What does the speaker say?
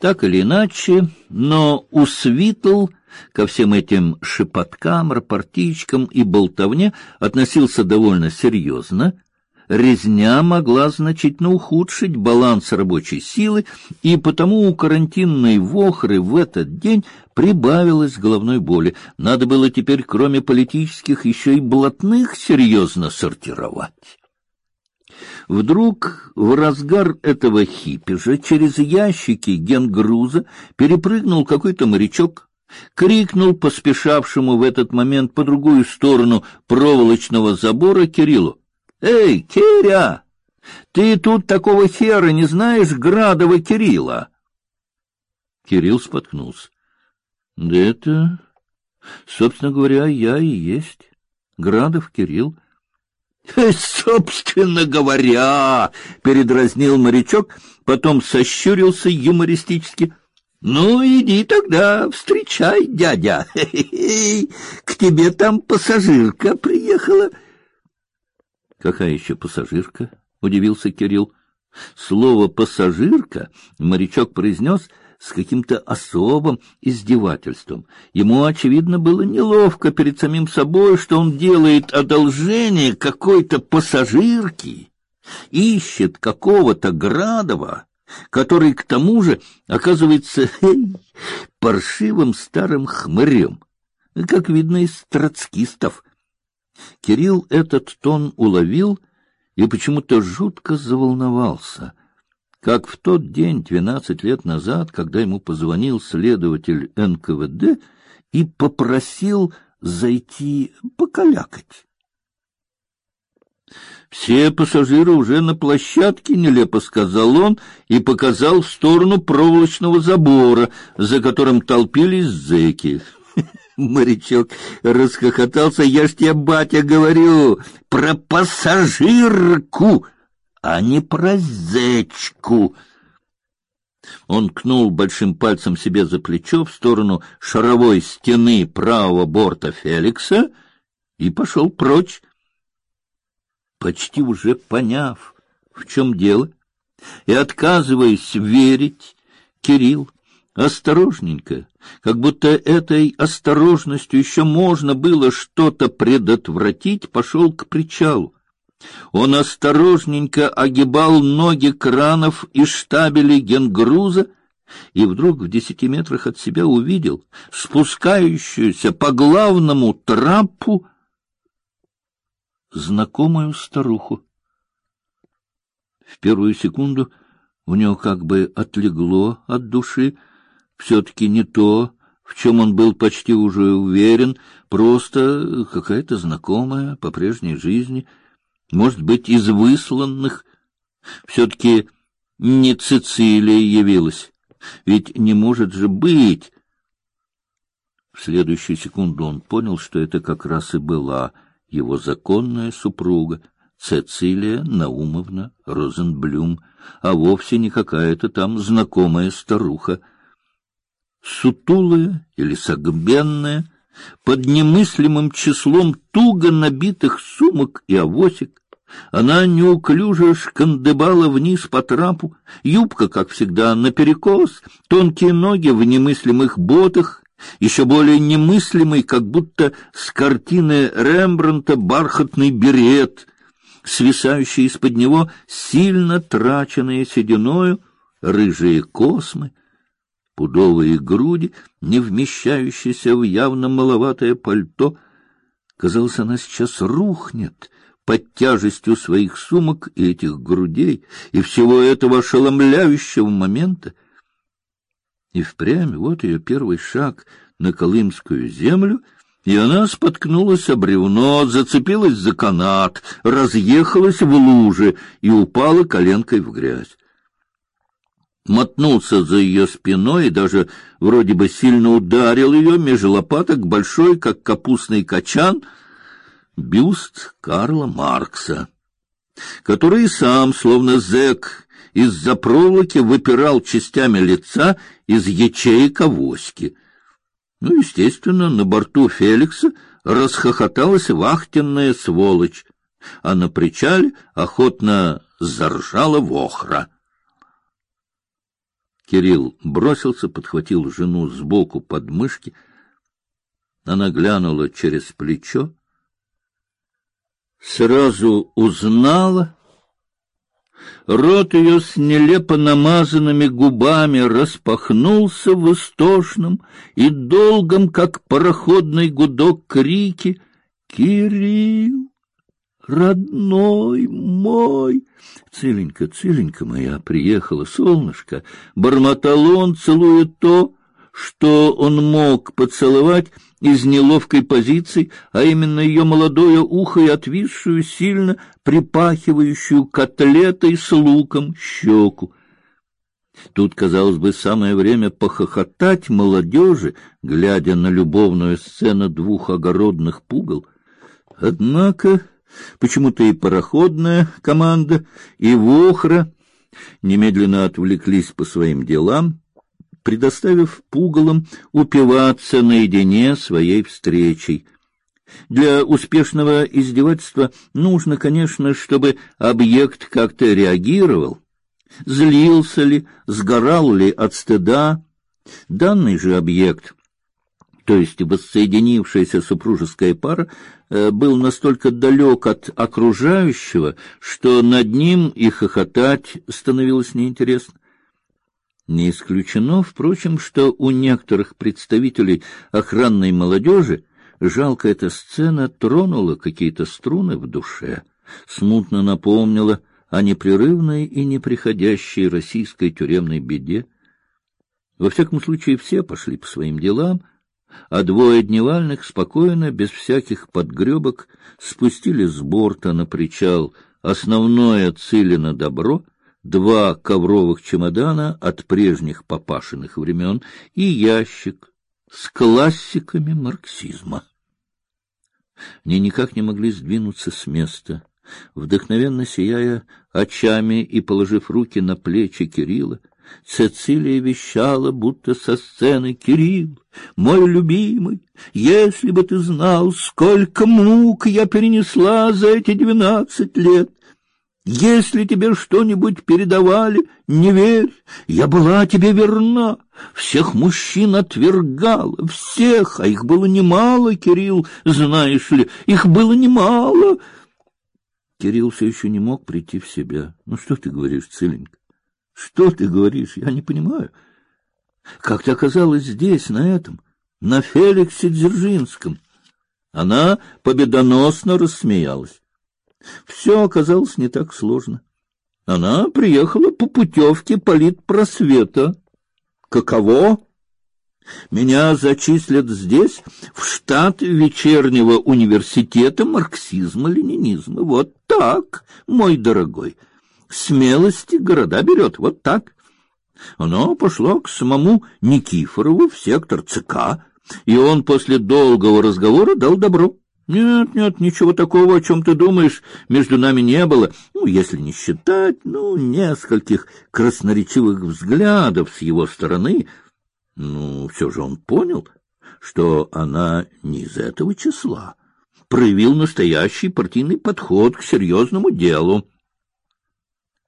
Так или иначе, но Усвитл ко всем этим шепоткам, рапортичкам и болтовне относился довольно серьезно. Резня могла значительно ухудшить баланс рабочей силы, и потому у карантинной вохры в этот день прибавилось головной боли. Надо было теперь, кроме политических, еще и блатных серьезно сортировать. Вдруг в разгар этого хипежа через ящики генгруза перепрыгнул какой-то морячок, крикнул поспешавшему в этот момент по другую сторону проволочного забора Кириллу: "Эй, Киря, ты тут такого хера не знаешь, Градова Кирилла?" Кирилл споткнулся. "Да это, собственно говоря, я и есть Градов Кирилл. Собственно говоря, передразнил морячок, потом сощурился юмористически. Ну иди тогда, встречай, дядя. К тебе там пассажирка приехала. Какая еще пассажирка? удивился Кирилл. Слово пассажирка морячок произнес с каким-то особым издевательством. Ему, очевидно, было неловко перед самим собой, что он делает одолжение какой-то пассажирке, ищет какого-то Градова, который, к тому же, оказывается эй, паршивым старым хмырем, как видно из троцкистов. Кирилл этот тон уловил и почему-то жутко заволновался — как в тот день, двенадцать лет назад, когда ему позвонил следователь НКВД и попросил зайти покалякать. Все пассажиры уже на площадке, нелепо сказал он и показал в сторону проволочного забора, за которым толпились зэки. Морячок расхохотался. Я ж тебе, батя, говорю про пассажирку а не про зечку. Он кнул большим пальцем себе за плечо в сторону шаровой стены правого борта Феликса и пошел прочь, почти уже поняв, в чем дело, и отказываясь верить, Кирилл осторожненько, как будто этой осторожностью еще можно было что-то предотвратить, пошел к причалу. Он осторожненько огибал ноги кранов и штабели генгруза, и вдруг в десяти метрах от себя увидел спускающуюся по главному трапу знакомую старуху. В первую секунду у него как бы отлегло от души, все-таки не то, в чем он был почти уже уверен, просто какая-то знакомая по прежней жизни — может быть, из высланных. Все-таки не Цицилия явилась. Ведь не может же быть. В следующую секунду он понял, что это как раз и была его законная супруга, Цицилия Наумовна Розенблюм, а вовсе не какая-то там знакомая старуха. Сутулая или согбенная, под немыслимым числом туго набитых сумок и авосик, она неуклюже шкандыбала вниз по трапу, юбка, как всегда, наперекос, тонкие ноги в немыслимых ботах, еще более немыслимый, как будто с картины Рембрандта бархатный берет, свисающий из-под него сильно траченные сединою рыжие космы, пудовые груди, не вмещающиеся в явно маловатое пальто. Казалось, она сейчас рухнет под тяжестью своих сумок и этих грудей, и всего этого ошеломляющего момента. И впрямь вот ее первый шаг на Колымскую землю, и она споткнулась о бревно, зацепилась за канат, разъехалась в луже и упала коленкой в грязь. Мотнулся за ее спиной и даже вроде бы сильно ударил ее меж лопаток большой, как капустный качан — бюст Карла Маркса, который сам, словно зэк, из-за проволоки выпирал частями лица из ячеек авоськи. Ну, естественно, на борту Феликса расхохоталась вахтенная сволочь, а на причале охотно заржала вохра. Кирилл бросился, подхватил жену сбоку под мышки. Она глянула через плечо, сразу узнала. Рот ее с нелепо намазанными губами распахнулся в истошном и долгом, как пароходный гудок, крики «Кирилл, родной мой!» Целенька, целенька моя, приехала солнышко, бормотал он, целуя то, что он мог поцеловать из неловкой позиции, а именно ее молодое ухо и отвисшую, сильно припахивающую котлетой с луком щеку. Тут, казалось бы, самое время похохотать молодежи, глядя на любовную сцену двух огородных пугал. Однако почему-то и пароходная команда, и Вохра немедленно отвлеклись по своим делам, предоставив пугалам упиваться наедине своей встречей. Для успешного издевательства нужно, конечно, чтобы объект как-то реагировал, злился ли, сгорал ли от стыда. Данный же объект, то есть воссоединившаяся супружеская пара, э, был настолько далек от окружающего, что над ним и хохотать становилось неинтересно. Не исключено, впрочем, что у некоторых представителей охранной молодежи жалко эта сцена тронула какие-то струны в душе, смутно напомнила о непрерывной и неприходящей российской тюремной беде. Во всяком случае, все пошли по своим делам, а двое дневальных спокойно, без всяких подгребок, спустили с борта на причал основное Цилино добро — два ковровых чемодана от прежних папашиных времен и ящик с классиками марксизма. Они никак не могли сдвинуться с места. Вдохновенно сияя очами и положив руки на плечи Кирилла, Цецилия вещала, будто со сцены «Кирилл, мой любимый, если бы ты знал, сколько мук я перенесла за эти двенадцать лет, если тебе что-нибудь передавали, не верь, я была тебе верна. Всех мужчин отвергала, всех, а их было немало, Кирилл, знаешь ли, их было немало. Кирилл все еще не мог прийти в себя. Ну что ты говоришь, Целенька? Что ты говоришь? Я не понимаю. Как ты оказалась здесь, на этом, на Феликсе Дзержинском? Она победоносно рассмеялась. Все оказалось не так сложно. Она приехала по путевке политпросвета. Каково? Меня зачислят здесь, в штат вечернего университета марксизма-ленинизма. Вот так, мой дорогой. Смелости города берет, вот так. Оно пошло к самому Никифорову в сектор ЦК, и он после долгого разговора дал добро. Нет, нет, ничего такого, о чем ты думаешь, между нами не было. Ну, если не считать, ну, нескольких красноречивых взглядов с его стороны. Ну, все же он понял, что она не из этого числа. Проявил настоящий партийный подход к серьезному делу.